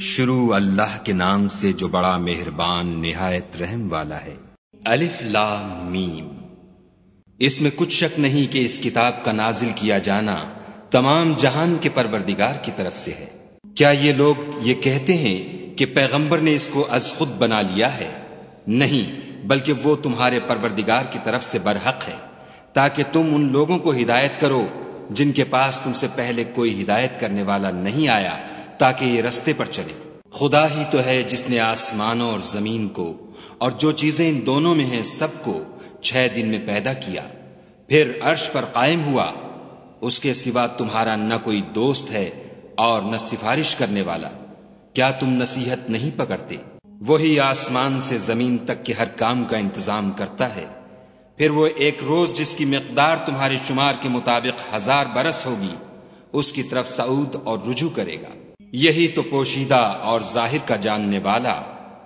شروع اللہ کے نام سے جو بڑا مہربان نہایت رحم والا ہے۔ الف لام میم۔ اس میں کچھ شک نہیں کہ اس کتاب کا نازل کیا جانا تمام جہان کے پروردگار کی طرف سے ہے۔ کیا یہ لوگ یہ کہتے ہیں کہ پیغمبر نے اس کو از خود بنا لیا ہے؟ نہیں، بلکہ وہ تمہارے پروردگار کی طرف سے برحق ہے۔ تاکہ تم ان لوگوں کو ہدایت کرو جن کے پاس تم سے پہلے کوئی ہدایت کرنے والا نہیں آیا تاکہ یہ رستے پر چلے۔ خدا ہی تو ہے جس نے آسمانوں اور زمین کو اور جو چیزیں ان دونوں میں ہیں سب کو چھ دن میں پیدا کیا۔ پھر عرش پر قائم ہوا۔ اس کے سوا تمہارا نہ کوئی دوست ہے اور نہ سفارش کرنے والا۔ کیا تم نصیحت نہیں پکڑتے؟ وہی آسمان سے زمین تک کے ہر کام کا انتظام کرتا ہے۔ پھر وہ ایک روز جس کی مقدار تمہارے شمار کے مطابق ہزار برس ہوگی، اس کی طرف سعود اور رجوع کرے گا۔ یہی تو پوشیدہ اور ظاہر کا جاننے والا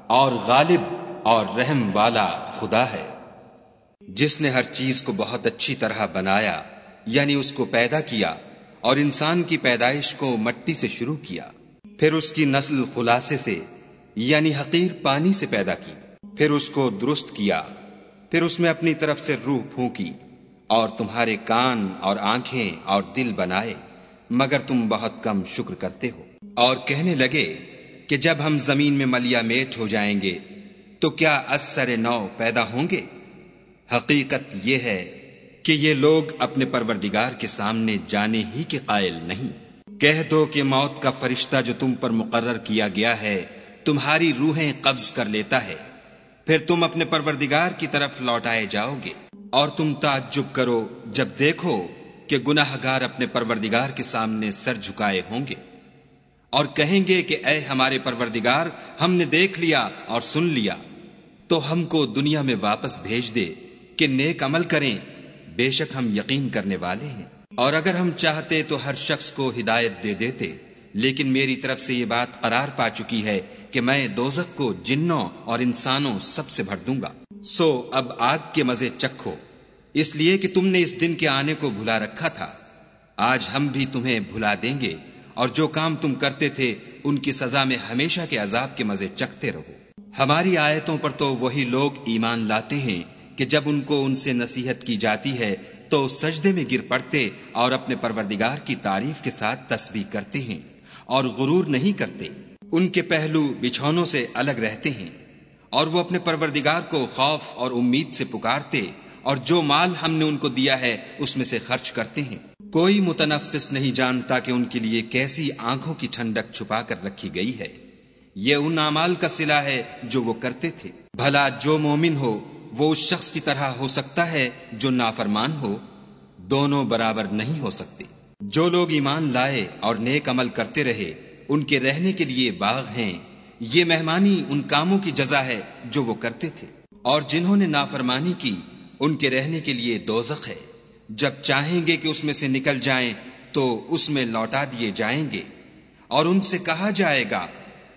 اور غالب اور رحم والا خدا ہے۔ جس نے ہر چیز کو بہت اچھی طرح بنایا یعنی اس کو پیدا کیا اور انسان کی پیدائش کو مٹی سے شروع کیا، پھر اس کی نسل خلاصے سے یعنی حقیر پانی سے پیدا کی، پھر اس کو درست کیا، پھر اس میں اپنی طرف سے روح پھونکی اور تمہارے کان اور آنکھیں اور دل بنائے، مگر تم بہت کم شکر کرتے ہو۔ اور کہنے لگے کہ جب ہم زمین میں ملیا میٹ ہو جائیں گے تو کیا اثر نو پیدا ہوں گے؟ حقیقت یہ ہے کہ یہ لوگ اپنے پروردگار کے سامنے جانے ہی کے قائل نہیں۔ کہہ دو کہ موت کا فرشتہ جو تم پر مقرر کیا گیا ہے، تمہاری روحیں قبض کر لیتا ہے۔ پھر تم اپنے پروردگار کی طرف لوٹائے جاؤ گے۔ اور تم تعجب کرو جب دیکھو کہ گناہ گار اپنے پروردگار کے سامنے سر جھکائے ہوں گے۔ اور کہیں گے کہ اے ہمارے پروردگار، ہم نے دیکھ لیا اور سن لیا۔ تو ہم کو دنیا میں واپس بھیج دے کہ نیک عمل کریں، بے شک ہم یقین کرنے والے ہیں۔ اور اگر ہم چاہتے تو ہر شخص کو ہدایت دے دیتے، لیکن میری طرف سے یہ بات قرار پا چکی ہے کہ میں دوزک کو جنوں اور انسانوں سب سے بھر دوں گا۔ سو اب آگ کے مزے چکھو۔ اس لیے کہ تم نے اس دن کے آنے کو بھلا رکھا تھا۔ آج ہم بھی تمہیں بھلا دیں گے۔ اور جو کام تم کرتے تھے، ان کی سزا میں ہمیشہ کے عذاب کے مزے چکتے رہو۔ ہماری آیتوں پر تو وہی لوگ ایمان لاتے ہیں کہ جب ان کو ان سے نصیحت کی جاتی ہے، تو سجدے میں گر پڑتے اور اپنے پروردگار کی تعریف کے ساتھ تسبیح کرتے ہیں اور غرور نہیں کرتے۔ ان کے پہلو بچھونوں سے الگ رہتے ہیں اور وہ اپنے پروردگار کو خوف اور امید سے پکارتے اور جو مال ہم نے ان کو دیا ہے، اس میں سے خرچ کرتے ہیں۔ کوئی متنفس نہیں جانتا کہ ان کے لیے کیسی آنکھوں کی ٹھنڈک چھپا کر رکھی گئی ہے۔ یہ ان اعمال کا سلا ہے جو وہ کرتے تھے۔ بھلا جو مومن ہو، وہ اس شخص کی طرح ہو سکتا ہے جو نافرمان ہو۔ دونوں برابر نہیں ہو سکتے۔ جو لوگ ایمان لائے اور نیک عمل کرتے رہے، ان کے رہنے کے لیے باغ ہیں۔ یہ مہمانی ان کاموں کی جزا ہے جو وہ کرتے تھے۔ اور جنہوں نے نافرمانی کی، ان کے رہنے کے لیے دوزخ ہے۔ جب چاہیں گے کہ اس میں سے نکل جائیں تو اس میں لوٹا دیے جائیں گے۔ اور ان سے کہا جائے گا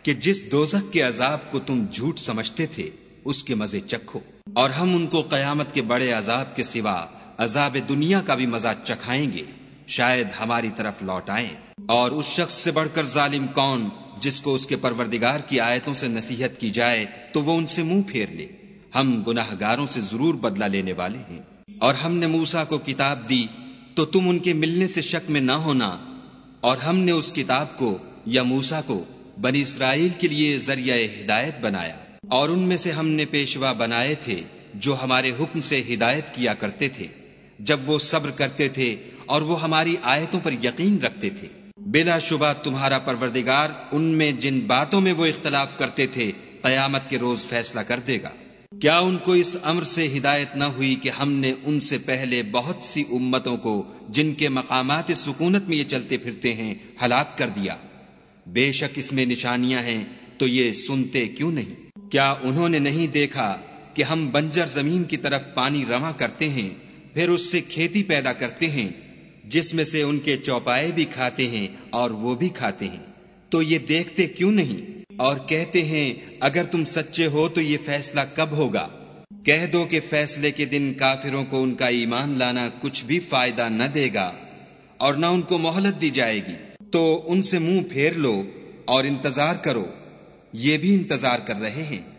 کہ جس دوزخ کے عذاب کو تم جھوٹ سمجھتے تھے، اس کے مزے چکھو۔ اور ہم ان کو قیامت کے بڑے عذاب کے سوا عذاب دنیا کا بھی مزہ چکھائیں گے۔ شاید ہماری طرف لوٹائیں اور اس شخص سے بڑھ کر ظالم کون جس کو اس کے پروردگار کی آیتوں سے نصیحت کی جائے تو وہ ان سے منہ پھیر لے۔ ہم گناہ گاروں سے ضرور بدلہ لینے والے ہیں۔ اور ہم نے موسا کو کتاب دی تو تم ان کے ملنے سے شک میں نہ ہونا۔ اور ہم نے اس کتاب کو یا موسا کو بنی اسرائیل کے لیے ذریعہ ہدایت بنایا۔ اور ان میں سے ہم نے پیشوا بنائے تھے جو ہمارے حکم سے ہدایت کیا کرتے تھے۔ جب وہ صبر کرتے تھے اور وہ ہماری آیتوں پر یقین رکھتے تھے۔ بلا شبہ تمہارا پروردگار ان میں جن باتوں میں وہ اختلاف کرتے تھے قیامت کے روز فیصلہ کر دے گا۔ کیا ان کو اس امر سے ہدایت نہ ہوئی کہ ہم نے ان سے پہلے بہت سی امتوں کو جن کے مقامات سکونت میں یہ چلتے پھرتے ہیں، ہلاک کر دیا؟ بے شک اس میں نشانیاں ہیں، تو یہ سنتے کیوں نہیں؟ کیا انہوں نے نہیں دیکھا کہ ہم بنجر زمین کی طرف پانی رواں کرتے ہیں، پھر اس سے کھیتی پیدا کرتے ہیں، جس میں سے ان کے چوپائے بھی کھاتے ہیں اور وہ بھی کھاتے ہیں؟ تو یہ دیکھتے کیوں نہیں؟ اور کہتے ہیں، اگر تم سچے ہو تو یہ فیصلہ کب ہوگا؟ کہہ دو کہ فیصلے کے دن کافروں کو ان کا ایمان لانا کچھ بھی فائدہ نہ دے گا اور نہ ان کو مہلت دی جائے گی۔ تو ان سے منہ پھیر لو اور انتظار کرو۔ یہ بھی انتظار کر رہے ہیں۔